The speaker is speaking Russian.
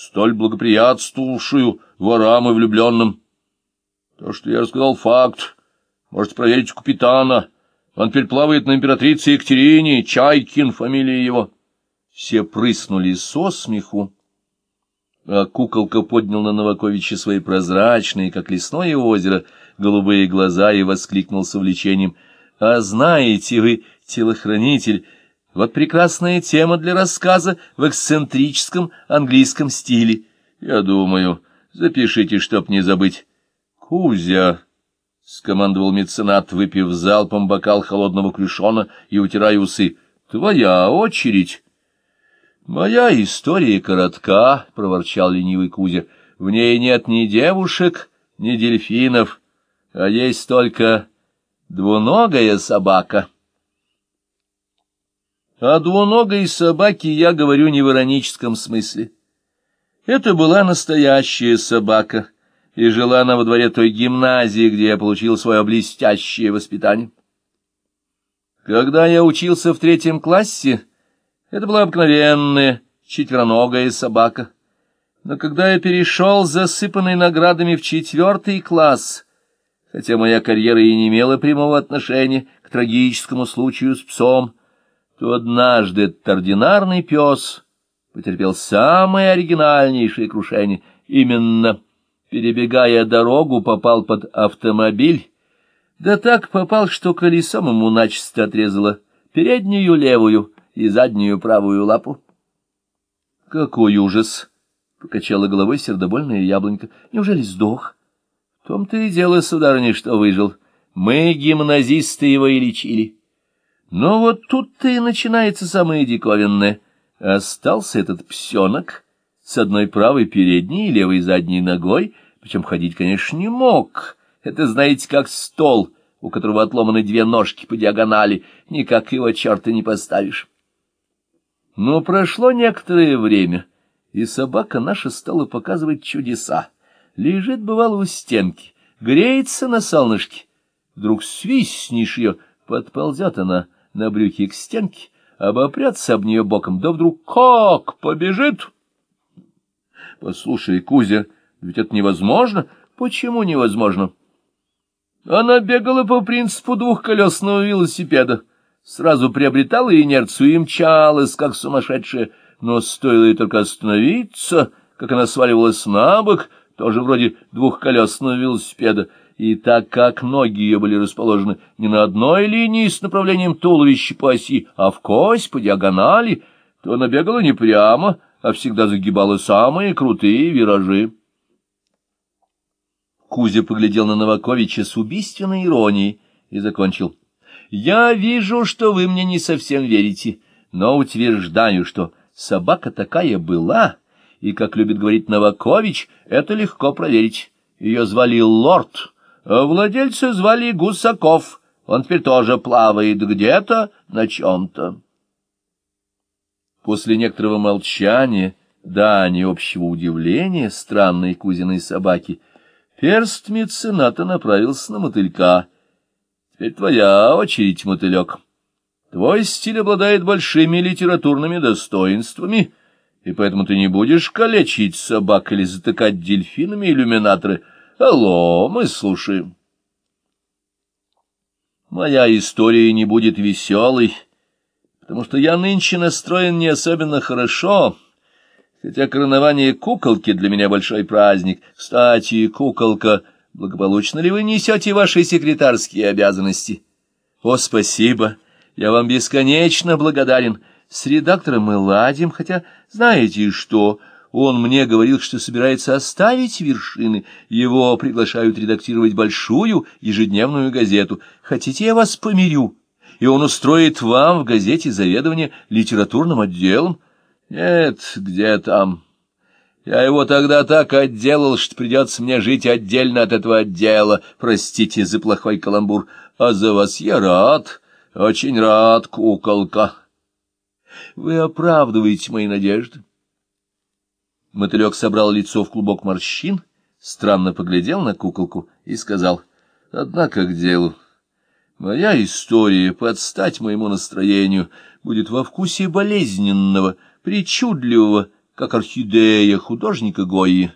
столь благоприятствовавшую ворам и влюбленным. То, что я рассказал, факт. Можете проверить у капитана. Он теперь плавает на императрице Екатерине, Чайкин, фамилия его. Все прыснули со смеху, а куколка поднял на Новаковича свои прозрачные, как лесное озеро, голубые глаза и воскликнул с увлечением. — А знаете вы, телохранитель, вот прекрасная тема для рассказа в эксцентрическом английском стиле. Я думаю, запишите, чтоб не забыть. — Кузя! — скомандовал меценат, выпив залпом бокал холодного крюшона и утирая усы. — Твоя очередь! «Моя история коротка», — проворчал ленивый Кузя. «В ней нет ни девушек, ни дельфинов, а есть только двуногая собака». О двуногой собаке я говорю не в ироническом смысле. Это была настоящая собака, и жила она во дворе той гимназии, где я получил свое блестящее воспитание. Когда я учился в третьем классе, это была обыкновенная четвероногая собака. Но когда я перешел, засыпанный наградами в четвертый класс, хотя моя карьера и не имела прямого отношения к трагическому случаю с псом, то однажды этот ординарный пес потерпел самое оригинальнейшее крушение. Именно, перебегая дорогу, попал под автомобиль, да так попал, что колесом ему начисто отрезало переднюю левую, и заднюю правую лапу. — Какой ужас! — покачала головой сердобольная яблонька. — Неужели сдох? — В том-то и дело, сударыня, что выжил. Мы, гимназисты, его и лечили. Но вот тут-то и начинается самое диковинное. Остался этот псенок с одной правой передней и левой задней ногой, причем ходить, конечно, не мог. Это, знаете, как стол, у которого отломаны две ножки по диагонали, никак его черта не поставишь. Но прошло некоторое время, и собака наша стала показывать чудеса. Лежит, бывало, у стенки, греется на солнышке. Вдруг свистнешь ее, подползет она на брюхе к стенке, обопрется об нее боком, да вдруг как побежит. Послушай, Кузя, ведь это невозможно. Почему невозможно? Она бегала по принципу двухколесного велосипеда сразу приобретала инерцию и мчалась, как сумасшедшая, но стоило ей только остановиться, как она сваливалась на бок, тоже вроде двухколесного велосипеда, и так как ноги ее были расположены не на одной линии с направлением туловища по оси, а в кость по диагонали, то она бегала не прямо, а всегда загибала самые крутые виражи. Кузя поглядел на Новаковича с убийственной иронией и закончил. Я вижу, что вы мне не совсем верите, но утверждаю, что собака такая была, и, как любит говорить Новакович, это легко проверить. Ее звали Лорд, владельца звали Гусаков. Он теперь тоже плавает где-то на чем-то. После некоторого молчания, да, не общего удивления странной кузиной собаки, перст мецената направился на мотылька — Теперь твоя очередь, мотылек. Твой стиль обладает большими литературными достоинствами, и поэтому ты не будешь калечить собак или затыкать дельфинами иллюминаторы. Алло, мы слушаем. Моя история не будет веселой, потому что я нынче настроен не особенно хорошо, хотя коронование куколки для меня большой праздник. Кстати, куколка — Благополучно ли вы несете ваши секретарские обязанности? О, спасибо! Я вам бесконечно благодарен. С редактором мы ладим, хотя, знаете что, он мне говорил, что собирается оставить вершины. Его приглашают редактировать большую ежедневную газету. Хотите, я вас помирю? И он устроит вам в газете заведование литературным отделом? Нет, где там... Я его тогда так отделал, что придется мне жить отдельно от этого отдела. Простите за плохой каламбур. А за вас я рад, очень рад, куколка. Вы оправдываете мои надежды. Мотылек собрал лицо в клубок морщин, странно поглядел на куколку и сказал, «Однако к делу. Моя история, под стать моему настроению, будет во вкусе болезненного, причудливого, как орхидея художника Гойи.